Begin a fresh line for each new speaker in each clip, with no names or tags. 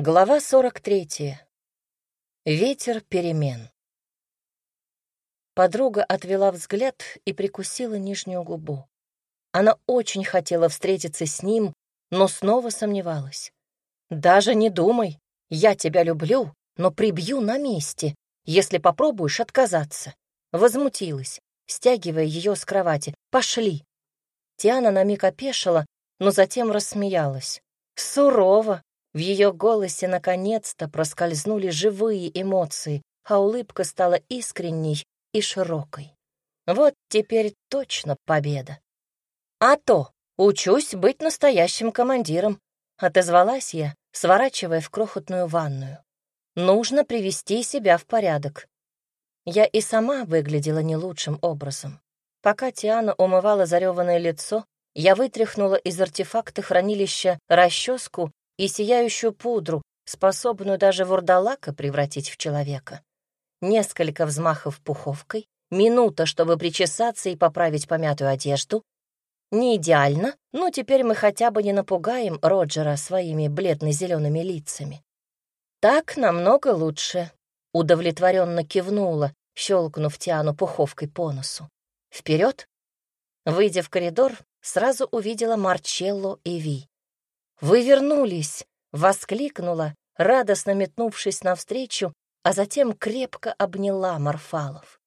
Глава 43. Ветер перемен. Подруга отвела взгляд и прикусила нижнюю губу. Она очень хотела встретиться с ним, но снова сомневалась. «Даже не думай, я тебя люблю, но прибью на месте, если попробуешь отказаться». Возмутилась, стягивая ее с кровати. «Пошли». Тиана на миг опешила, но затем рассмеялась. «Сурово, в ее голосе наконец-то проскользнули живые эмоции, а улыбка стала искренней и широкой. Вот теперь точно победа. «А то, учусь быть настоящим командиром», — отозвалась я, сворачивая в крохотную ванную. «Нужно привести себя в порядок». Я и сама выглядела не лучшим образом. Пока Тиана умывала зареванное лицо, я вытряхнула из артефакта хранилища расческу и сияющую пудру, способную даже вурдалака превратить в человека. Несколько взмахов пуховкой, минута, чтобы причесаться и поправить помятую одежду. Не идеально, но теперь мы хотя бы не напугаем Роджера своими бледно-зелеными лицами. Так намного лучше. Удовлетворенно кивнула, щелкнув Тиану пуховкой по носу. Вперед! Выйдя в коридор, сразу увидела Марчелло и Ви. «Вы вернулись!» — воскликнула, радостно метнувшись навстречу, а затем крепко обняла Марфалов.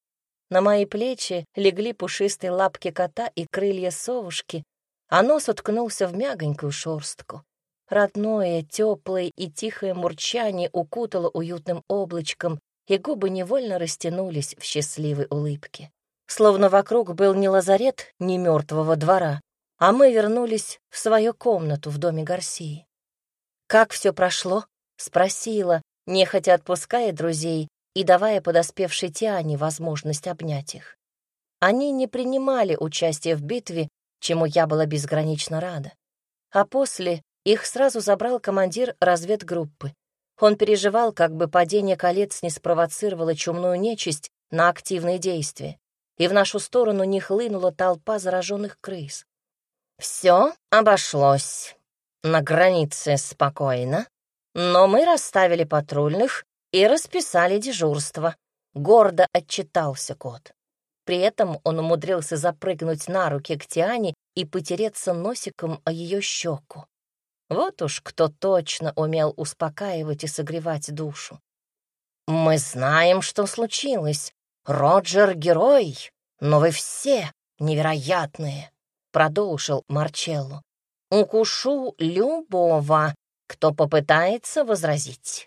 На мои плечи легли пушистые лапки кота и крылья совушки, а нос уткнулся в мягонькую шорстку. Родное, теплое и тихое мурчание укутало уютным облачком, и губы невольно растянулись в счастливой улыбке. Словно вокруг был не лазарет, ни мертвого двора, а мы вернулись в свою комнату в доме Гарсии. «Как все прошло?» — спросила, нехотя отпуская друзей и давая подоспевшей Тиане возможность обнять их. Они не принимали участия в битве, чему я была безгранично рада. А после их сразу забрал командир разведгруппы. Он переживал, как бы падение колец не спровоцировало чумную нечисть на активные действия, и в нашу сторону не хлынула толпа зараженных крыс. Все обошлось. На границе спокойно, но мы расставили патрульных и расписали дежурство. Гордо отчитался кот. При этом он умудрился запрыгнуть на руки к Тиане и потереться носиком о ее щеку. Вот уж кто точно умел успокаивать и согревать душу. «Мы знаем, что случилось. Роджер — герой, но вы все невероятные продолжил Марчелло. «Укушу любого, кто попытается возразить».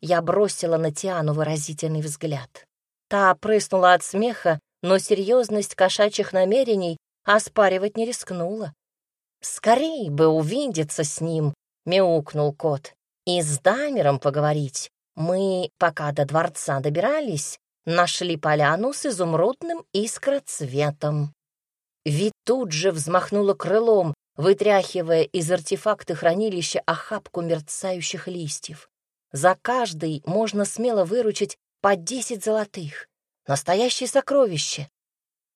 Я бросила на Тиану выразительный взгляд. Та прыснула от смеха, но серьезность кошачьих намерений оспаривать не рискнула. «Скорей бы увидеться с ним», — мяукнул кот, — «и с Дамером поговорить. Мы, пока до дворца добирались, нашли поляну с изумрудным искроцветом». Вид тут же взмахнула крылом, вытряхивая из артефакта хранилища охапку мерцающих листьев. За каждый можно смело выручить по десять золотых. Настоящее сокровище.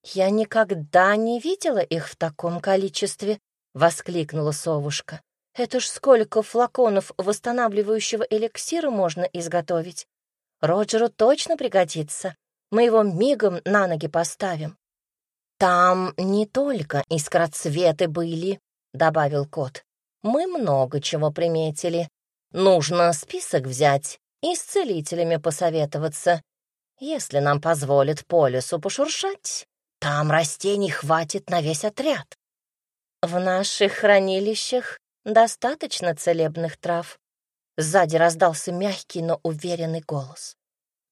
«Я никогда не видела их в таком количестве», — воскликнула совушка. «Это ж сколько флаконов восстанавливающего эликсира можно изготовить? Роджеру точно пригодится. Мы его мигом на ноги поставим». «Там не только искроцветы были», — добавил кот. «Мы много чего приметили. Нужно список взять и с целителями посоветоваться. Если нам позволят по лесу пошуршать, там растений хватит на весь отряд». «В наших хранилищах достаточно целебных трав», Сзади раздался мягкий, но уверенный голос.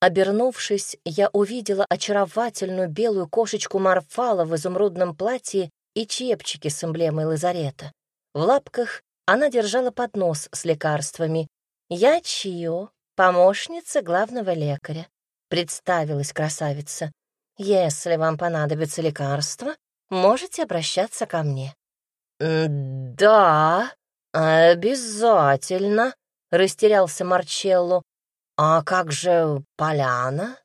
Обернувшись, я увидела очаровательную белую кошечку Марфала в изумрудном платье и чепчике с эмблемой лазарета. В лапках она держала поднос с лекарствами. «Я Чио, помощница главного лекаря», — представилась красавица. «Если вам понадобится лекарство, можете обращаться ко мне». «Да, обязательно», — растерялся Марчелло. «А как же поляна?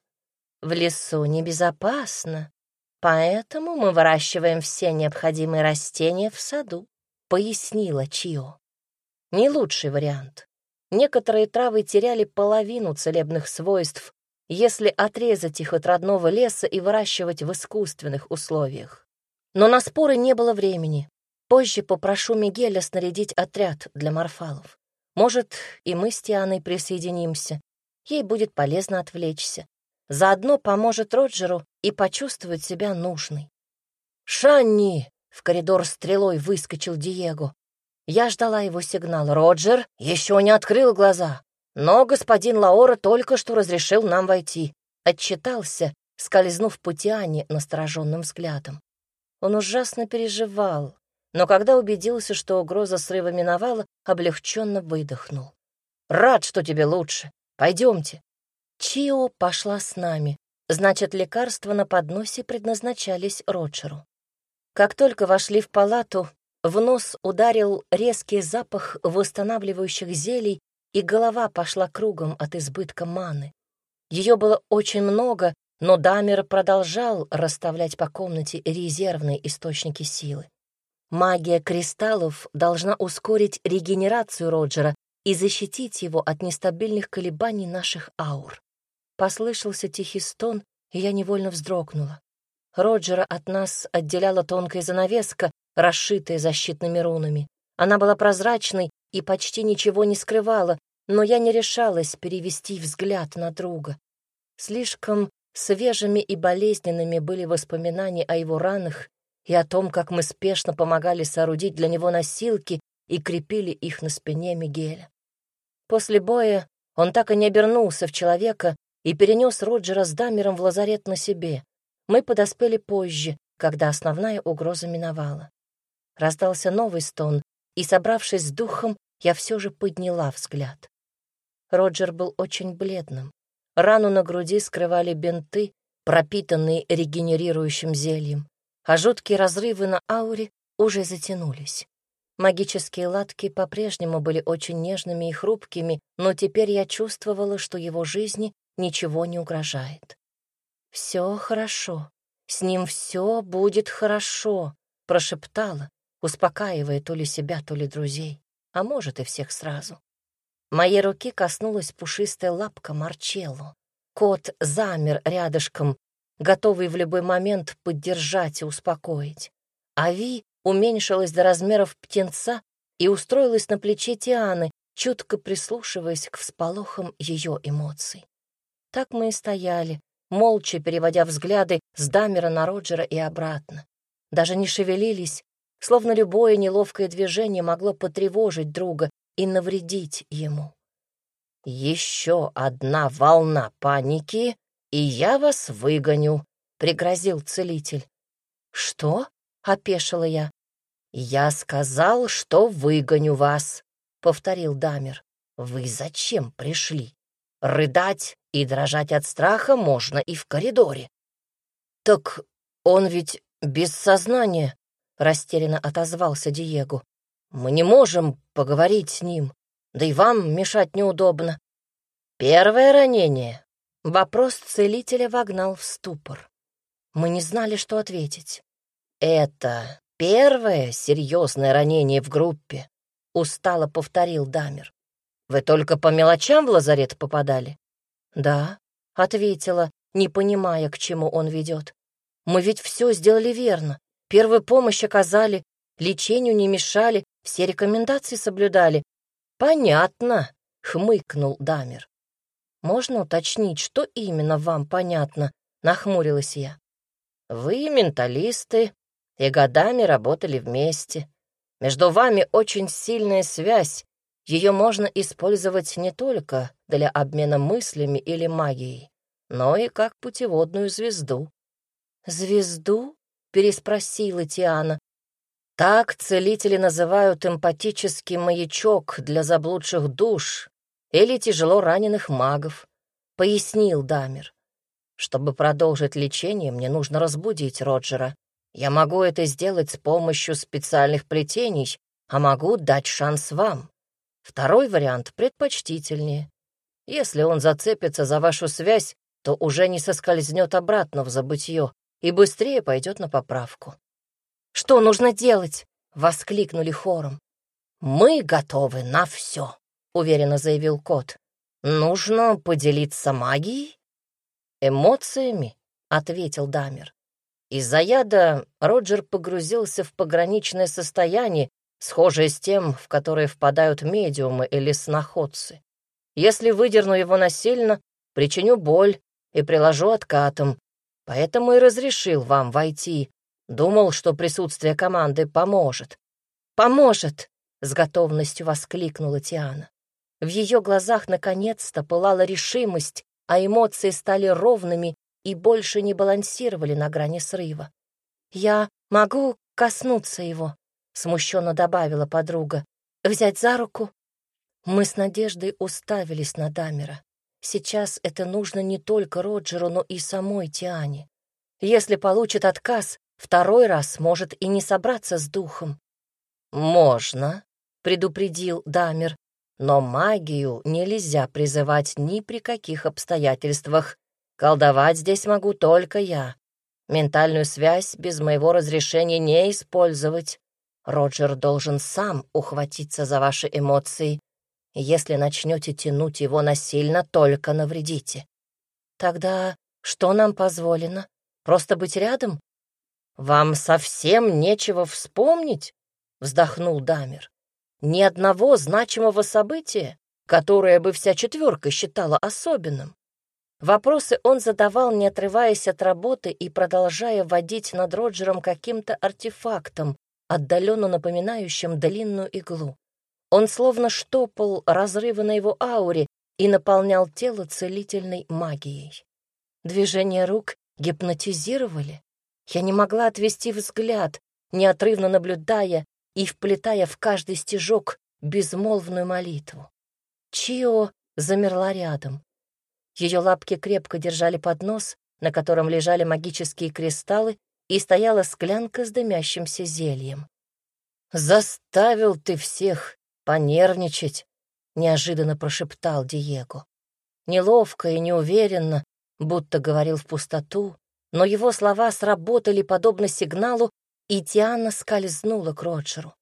В лесу небезопасно, поэтому мы выращиваем все необходимые растения в саду», — пояснила Чио. «Не лучший вариант. некоторые травы теряли половину целебных свойств, если отрезать их от родного леса и выращивать в искусственных условиях. Но на споры не было времени. Позже попрошу Мигеля снарядить отряд для морфалов. Может, и мы с Тианой присоединимся. Ей будет полезно отвлечься. Заодно поможет Роджеру и почувствовать себя нужной. «Шанни!» — в коридор стрелой выскочил Диего. Я ждала его сигнал. Роджер еще не открыл глаза, но господин Лаора только что разрешил нам войти. Отчитался, скользнув по Тиане настороженным взглядом. Он ужасно переживал, но когда убедился, что угроза срыва миновала, облегченно выдохнул. «Рад, что тебе лучше. Пойдемте». Чио пошла с нами. Значит, лекарства на подносе предназначались Роджеру. Как только вошли в палату, в нос ударил резкий запах восстанавливающих зелий, и голова пошла кругом от избытка маны. Ее было очень много, но Дамер продолжал расставлять по комнате резервные источники силы. Магия кристаллов должна ускорить регенерацию Роджера и защитить его от нестабильных колебаний наших аур. Послышался тихий стон, и я невольно вздрогнула. Роджера от нас отделяла тонкая занавеска, расшитая защитными рунами. Она была прозрачной и почти ничего не скрывала, но я не решалась перевести взгляд на друга. Слишком свежими и болезненными были воспоминания о его ранах и о том, как мы спешно помогали соорудить для него носилки и крепили их на спине Мигеля. После боя он так и не обернулся в человека и перенес Роджера с Дамером в лазарет на себе. Мы подоспели позже, когда основная угроза миновала. Раздался новый стон, и, собравшись с духом, я все же подняла взгляд. Роджер был очень бледным. Рану на груди скрывали бинты, пропитанные регенерирующим зельем, а жуткие разрывы на ауре уже затянулись. Магические латки по-прежнему были очень нежными и хрупкими, но теперь я чувствовала, что его жизни ничего не угрожает. «Все хорошо. С ним все будет хорошо», — прошептала, успокаивая то ли себя, то ли друзей, а может и всех сразу. Моей руки коснулась пушистая лапка Марчелло. Кот замер рядышком, готовый в любой момент поддержать и успокоить. Ави уменьшилась до размеров птенца и устроилась на плече Тианы, чутко прислушиваясь к всполохам ее эмоций. Так мы и стояли, молча переводя взгляды с Дамера на Роджера и обратно. Даже не шевелились, словно любое неловкое движение могло потревожить друга и навредить ему. «Еще одна волна паники, и я вас выгоню», — пригрозил целитель. «Что?» — опешила я. «Я сказал, что выгоню вас», — повторил Дамер. «Вы зачем пришли? Рыдать и дрожать от страха можно и в коридоре. «Так он ведь без сознания», — растерянно отозвался Диего. «Мы не можем поговорить с ним, да и вам мешать неудобно». «Первое ранение». Вопрос целителя вогнал в ступор. Мы не знали, что ответить. «Это первое серьезное ранение в группе», — устало повторил Дамер. «Вы только по мелочам в лазарет попадали?» «Да», — ответила, не понимая, к чему он ведет. «Мы ведь все сделали верно. Первую помощь оказали, лечению не мешали, все рекомендации соблюдали». «Понятно», — хмыкнул Дамер. «Можно уточнить, что именно вам понятно?» — нахмурилась я. «Вы менталисты и годами работали вместе. Между вами очень сильная связь, ее можно использовать не только для обмена мыслями или магией, но и как путеводную звезду. «Звезду?» — переспросила Тиана. «Так целители называют эмпатический маячок для заблудших душ или тяжело раненых магов», — пояснил Дамер. «Чтобы продолжить лечение, мне нужно разбудить Роджера. Я могу это сделать с помощью специальных плетений, а могу дать шанс вам. Второй вариант предпочтительнее. Если он зацепится за вашу связь, то уже не соскользнет обратно в забытье и быстрее пойдет на поправку. «Что нужно делать?» — воскликнули хором. «Мы готовы на все», уверенно заявил кот. «Нужно поделиться магией?» «Эмоциями», — ответил Дамер. Из-за яда Роджер погрузился в пограничное состояние, схожее с тем, в которое впадают медиумы или сноходцы. Если выдерну его насильно, причиню боль и приложу откатом, поэтому и разрешил вам войти. Думал, что присутствие команды поможет. «Поможет!» — с готовностью воскликнула Тиана. В ее глазах наконец-то пылала решимость, а эмоции стали ровными и больше не балансировали на грани срыва. «Я могу коснуться его», — смущенно добавила подруга. «Взять за руку?» Мы с Надеждой уставились на Дамера. Сейчас это нужно не только Роджеру, но и самой Тиане. Если получит отказ, второй раз может и не собраться с духом. «Можно», — предупредил Дамер, «но магию нельзя призывать ни при каких обстоятельствах. Колдовать здесь могу только я. Ментальную связь без моего разрешения не использовать. Роджер должен сам ухватиться за ваши эмоции. Если начнете тянуть его насильно, только навредите. Тогда что нам позволено? Просто быть рядом? Вам совсем нечего вспомнить? Вздохнул Дамер. Ни одного значимого события, которое бы вся четверка считала особенным. Вопросы он задавал, не отрываясь от работы и продолжая водить над Роджером каким-то артефактом, отдаленно напоминающим длинную иглу. Он словно штопал разрывы на его ауре и наполнял тело целительной магией. Движения рук гипнотизировали. Я не могла отвести взгляд, неотрывно наблюдая и вплетая в каждый стежок безмолвную молитву. Чио замерла рядом. Ее лапки крепко держали поднос, на котором лежали магические кристаллы, и стояла склянка с дымящимся зельем. «Заставил ты всех понервничать», — неожиданно прошептал Диего. Неловко и неуверенно, будто говорил в пустоту, но его слова сработали подобно сигналу, и Тиана скользнула к Роджеру.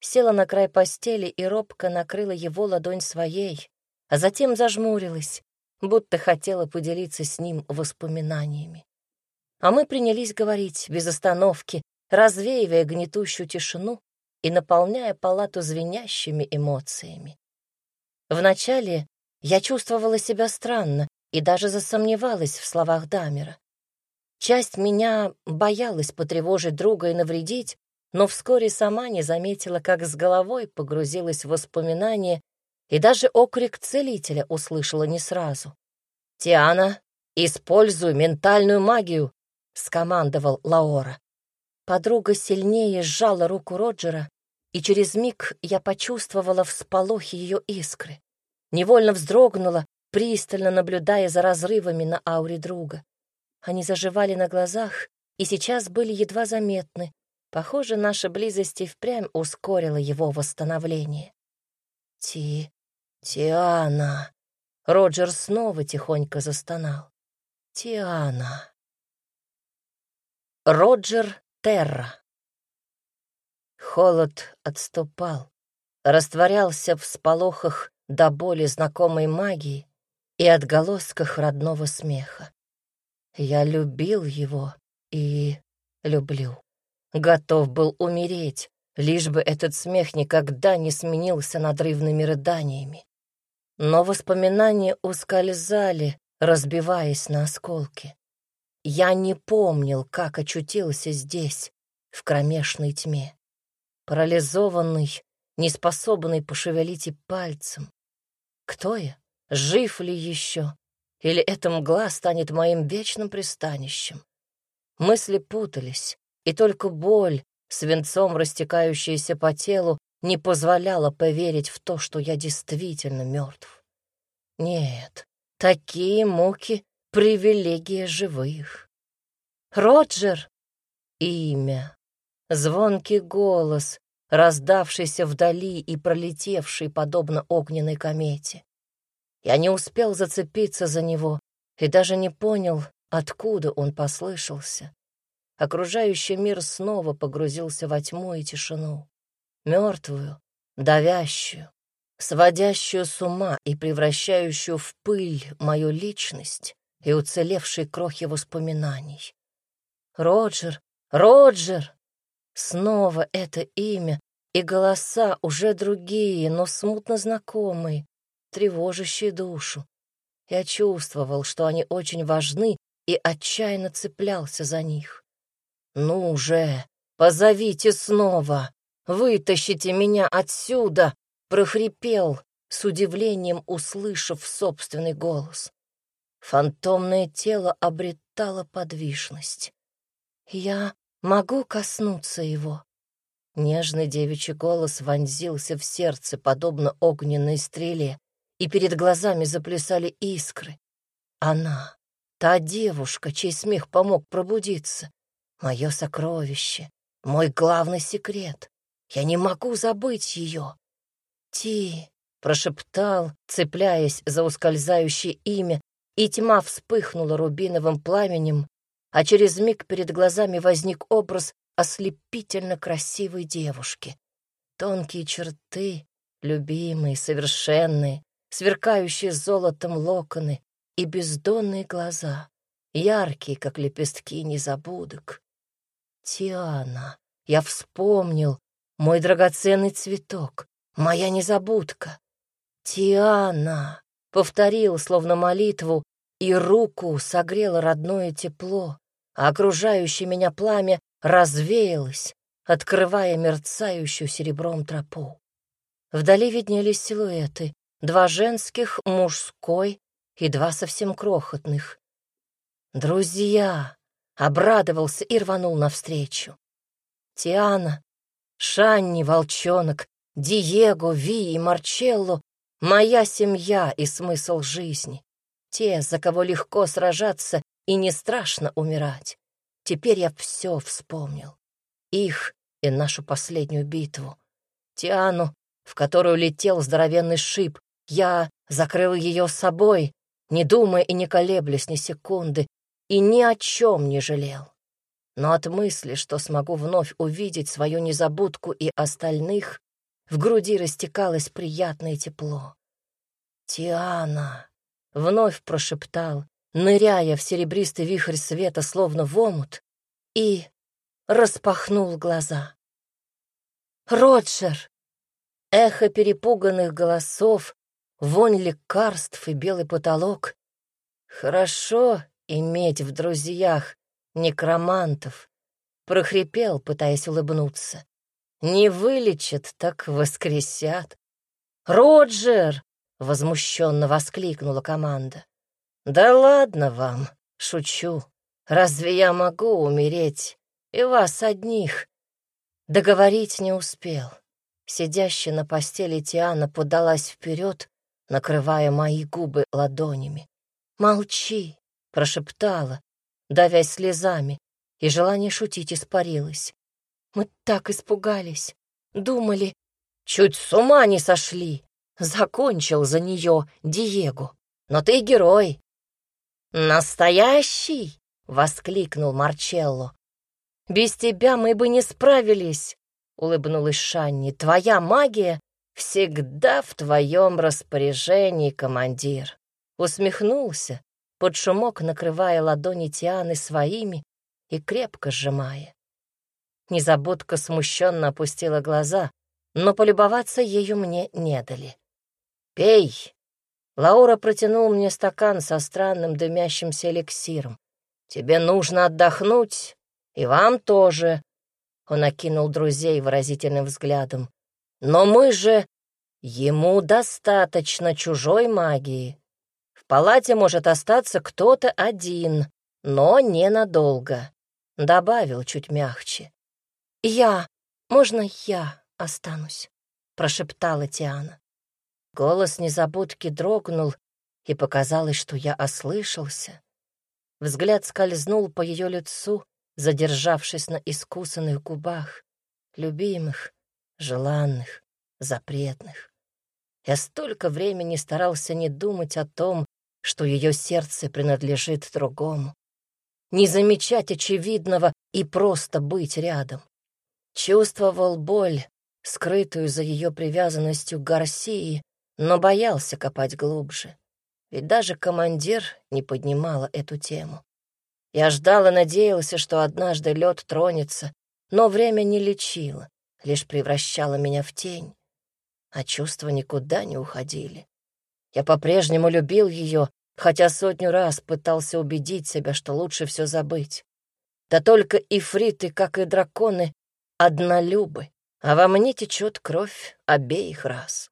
Села на край постели и робко накрыла его ладонь своей, а затем зажмурилась, будто хотела поделиться с ним воспоминаниями. А мы принялись говорить без остановки, развеивая гнетущую тишину и наполняя палату звенящими эмоциями. Вначале я чувствовала себя странно и даже засомневалась в словах Дамера. Часть меня боялась потревожить друга и навредить, но вскоре сама не заметила, как с головой погрузилась в воспоминания и даже окрик целителя услышала не сразу. «Тиана, используй ментальную магию!» — скомандовал Лаора. Подруга сильнее сжала руку Роджера, и через миг я почувствовала всполохи ее искры. Невольно вздрогнула, пристально наблюдая за разрывами на ауре друга. Они заживали на глазах и сейчас были едва заметны. Похоже, наша близость и впрямь ускорила его восстановление. «Ти... Тиана...» Роджер снова тихонько застонал. «Тиана...» Роджер Терра. Холод отступал, растворялся в сполохах до боли знакомой магии и отголосках родного смеха. Я любил его и люблю. Готов был умереть, лишь бы этот смех никогда не сменился надрывными рыданиями. Но воспоминания ускользали, разбиваясь на осколки. Я не помнил, как очутился здесь, в кромешной тьме. Парализованный, неспособный пошевелить и пальцем. Кто я? Жив ли еще? Или эта мгла станет моим вечным пристанищем? Мысли путались, и только боль, свинцом растекающаяся по телу, не позволяла поверить в то, что я действительно мертв. Нет, такие муки — привилегия живых. Роджер — имя, звонкий голос, раздавшийся вдали и пролетевший, подобно огненной комете. Я не успел зацепиться за него и даже не понял, откуда он послышался. Окружающий мир снова погрузился во тьму и тишину, мертвую, давящую. сводящую с ума и превращающую в пыль мою личность и уцелевшие крохи воспоминаний. Роджер, Роджер! Снова это имя, и голоса уже другие, но смутно знакомые, тревожащие душу. Я чувствовал, что они очень важны, и отчаянно цеплялся за них. «Ну же, позовите снова! Вытащите меня отсюда!» — прохрипел, с удивлением услышав собственный голос. Фантомное тело обретало подвижность. «Я могу коснуться его?» Нежный девичий голос вонзился в сердце, подобно огненной стреле, и перед глазами заплясали искры. Она, та девушка, чей смех помог пробудиться, мое сокровище, мой главный секрет. Я не могу забыть ее. «Ти!» — прошептал, цепляясь за ускользающее имя, и тьма вспыхнула рубиновым пламенем, а через миг перед глазами возник образ ослепительно красивой девушки. Тонкие черты, любимые, совершенные, сверкающие золотом локоны и бездонные глаза, яркие, как лепестки незабудок. Тиана, я вспомнил, мой драгоценный цветок, моя незабудка. Тиана, повторил, словно молитву, и руку согрело родное тепло, а окружающее меня пламя развеялось, открывая мерцающую серебром тропу. Вдали виднелись силуэты, два женских, мужской и два совсем крохотных. «Друзья!» — обрадовался и рванул навстречу. Тиана, Шанни, волчонок, Диего, Ви и Марчелло — моя семья и смысл жизни. Те, за кого легко сражаться и не страшно умирать. Теперь я все вспомнил. Их и нашу последнюю битву. Тиану, в которую летел здоровенный шип. Я закрыл ее собой, не думая и не колеблясь ни секунды, и ни о чем не жалел. Но от мысли, что смогу вновь увидеть свою незабудку и остальных, в груди растекалось приятное тепло. «Тиана!» — вновь прошептал, ныряя в серебристый вихрь света, словно в омут, и распахнул глаза. «Роджер!» Эхо перепуганных голосов, вонь лекарств и белый потолок. Хорошо иметь в друзьях некромантов, прохрипел, пытаясь улыбнуться. Не вылечат, так воскресят. «Роджер!» — возмущенно воскликнула команда. «Да ладно вам, шучу. Разве я могу умереть? И вас одних?» Договорить не успел. Сидящая на постели Тиана подалась вперед, накрывая мои губы ладонями. «Молчи!» — прошептала, давясь слезами, и желание шутить испарилось. «Мы так испугались, думали, чуть с ума не сошли!» Закончил за нее Диего. «Но ты герой, «Настоящий!» — воскликнул Марчелло. «Без тебя мы бы не справились!» — улыбнулась Шанни. «Твоя магия всегда в твоем распоряжении, командир!» Усмехнулся, под шумок накрывая ладони Тианы своими и крепко сжимая. Незабудка смущенно опустила глаза, но полюбоваться ею мне не дали. «Пей!» Лаура протянул мне стакан со странным дымящимся эликсиром. «Тебе нужно отдохнуть, и вам тоже», — он окинул друзей выразительным взглядом. «Но мы же... Ему достаточно чужой магии. Палате может остаться кто-то один, но ненадолго», — добавил чуть мягче. «Я... Можно я останусь?» — прошептала Тиана. Голос незабудки дрогнул, и показалось, что я ослышался. Взгляд скользнул по ее лицу, задержавшись на искусанных губах, любимых, желанных, запретных. Я столько времени старался не думать о том, что ее сердце принадлежит другому, не замечать очевидного и просто быть рядом. Чувствовал боль, скрытую за ее привязанностью к Гарсии, но боялся копать глубже. Ведь даже командир не поднимала эту тему. Я ждал и надеялся, что однажды лед тронется, но время не лечило, лишь превращало меня в тень, а чувства никуда не уходили. Я по-прежнему любил ее, хотя сотню раз пытался убедить себя, что лучше все забыть. Да только ифриты, как и драконы, однолюбы, а во мне течет кровь обеих раз.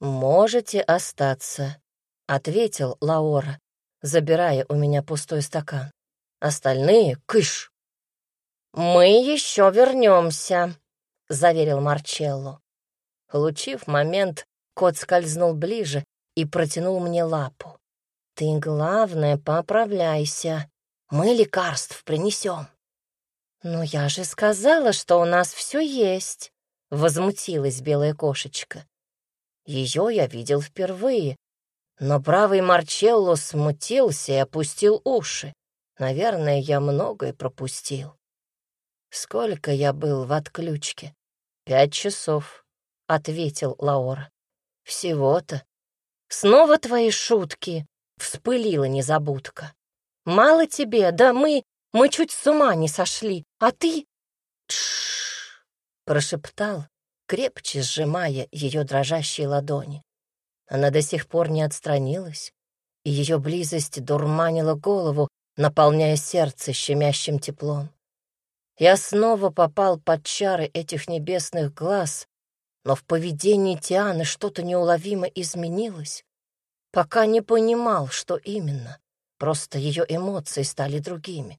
«Можете остаться», — ответил Лаора, забирая у меня пустой стакан. «Остальные — кыш!» «Мы еще вернемся», — заверил Марчелло. Получив момент, кот скользнул ближе и протянул мне лапу. «Ты, главное, поправляйся. Мы лекарств принесем». «Но я же сказала, что у нас все есть», — возмутилась белая кошечка. Ее я видел впервые, но правый Марчелло смутился и опустил уши. Наверное, я многое пропустил. Сколько я был в отключке? Пять часов, — ответил Лаора. Всего-то. Снова твои шутки, — вспылила незабудка. Мало тебе, да мы мы чуть с ума не сошли, а ты...» «Тш!» — прошептал, крепче сжимая ее дрожащие ладони. Она до сих пор не отстранилась, и ее близость дурманила голову, наполняя сердце щемящим теплом. Я снова попал под чары этих небесных глаз, но в поведении Тианы что-то неуловимо изменилось. Пока не понимал, что именно. Просто ее эмоции стали другими.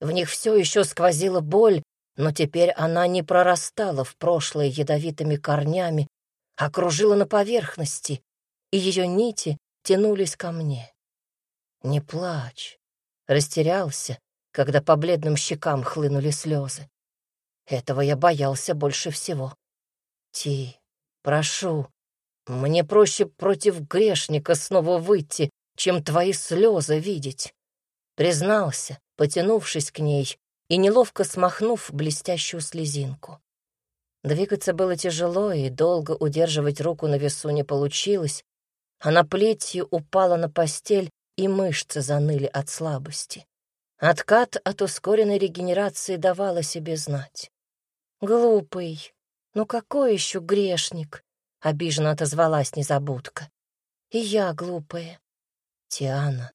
В них все еще сквозила боль, но теперь она не прорастала в прошлое ядовитыми корнями, а кружила на поверхности, и ее нити тянулись ко мне. «Не плачь!» Растерялся, когда по бледным щекам хлынули слезы. Этого я боялся больше всего. «Ти, прошу, мне проще против грешника снова выйти, чем твои слезы видеть», — признался, потянувшись к ней и неловко смахнув блестящую слезинку. Двигаться было тяжело, и долго удерживать руку на весу не получилось. Она плетью упала на постель, и мышцы заныли от слабости. Откат от ускоренной регенерации давала себе знать. «Глупый, ну какой еще грешник?» — обиженно отозвалась незабудка. «И я глупая. Тиана,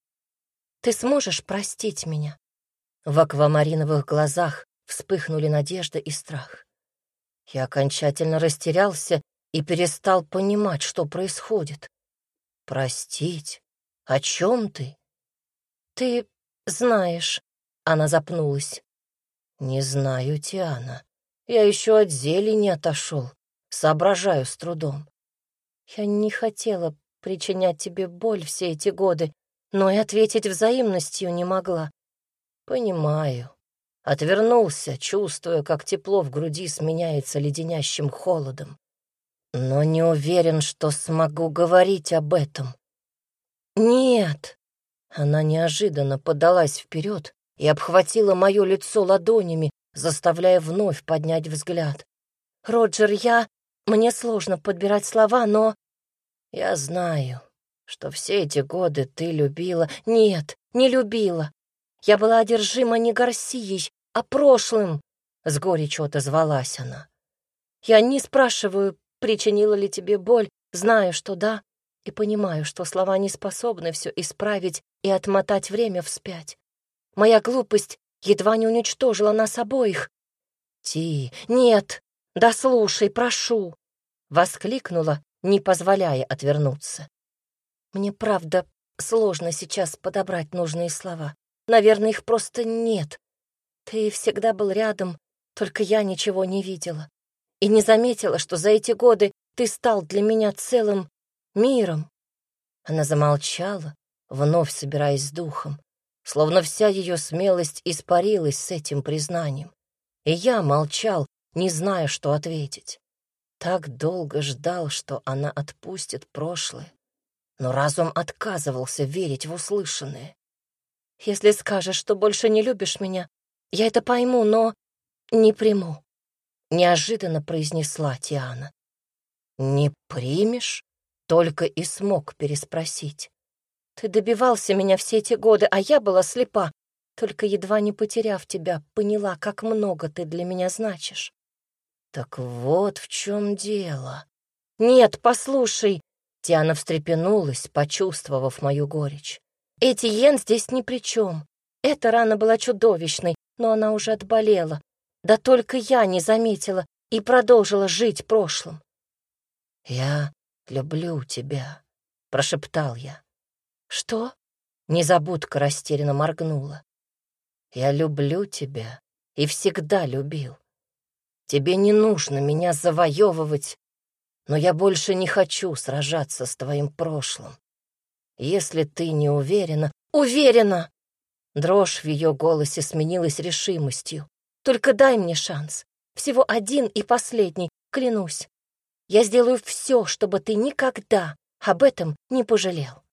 ты сможешь простить меня?» В аквамариновых глазах вспыхнули надежда и страх. Я окончательно растерялся и перестал понимать, что происходит. «Простить? О чем ты?» «Ты знаешь», — она запнулась. «Не знаю, Тиана. Я еще от зелий не отошел. Соображаю с трудом. Я не хотела причинять тебе боль все эти годы, но и ответить взаимностью не могла. «Понимаю». Отвернулся, чувствуя, как тепло в груди сменяется леденящим холодом. Но не уверен, что смогу говорить об этом. «Нет!» Она неожиданно подалась вперед и обхватила мое лицо ладонями, заставляя вновь поднять взгляд. «Роджер, я... Мне сложно подбирать слова, но...» «Я знаю, что все эти годы ты любила...» «Нет, не любила. Я была одержима не Гарсией, а прошлым, — с горечью отозвалась она. Я не спрашиваю, причинила ли тебе боль, знаю, что да, и понимаю, что слова не способны все исправить и отмотать время вспять. Моя глупость едва не уничтожила нас обоих. «Ти, нет, да слушай, прошу!» — воскликнула, не позволяя отвернуться. Мне, правда, сложно сейчас подобрать нужные слова. Наверное, их просто нет. Ты всегда был рядом, только я ничего не видела. И не заметила, что за эти годы ты стал для меня целым миром. Она замолчала, вновь собираясь с духом, словно вся ее смелость испарилась с этим признанием. И я молчал, не зная, что ответить. Так долго ждал, что она отпустит прошлое, но разум отказывался верить в услышанное. Если скажешь, что больше не любишь меня, я это пойму, но не приму», — неожиданно произнесла Тиана. «Не примешь?» только и смог переспросить. Ты добивался меня все эти годы, а я была слепа. Только едва не потеряв тебя, поняла, как много ты для меня значишь. Так вот в чем дело. Нет, послушай. Тиана встрепенулась, почувствовав мою горечь. Эти йен здесь ни при чем. Эта рана была чудовищной, но она уже отболела. Да только я не заметила и продолжила жить прошлым. «Я люблю тебя», — прошептал я. «Что?» — незабудка растерянно моргнула. «Я люблю тебя и всегда любил. Тебе не нужно меня завоевывать, но я больше не хочу сражаться с твоим прошлым. Если ты не уверена...» «Уверена!» Дрожь в ее голосе сменилась решимостью. «Только дай мне шанс. Всего один и последний, клянусь. Я сделаю все, чтобы ты никогда об этом не пожалел».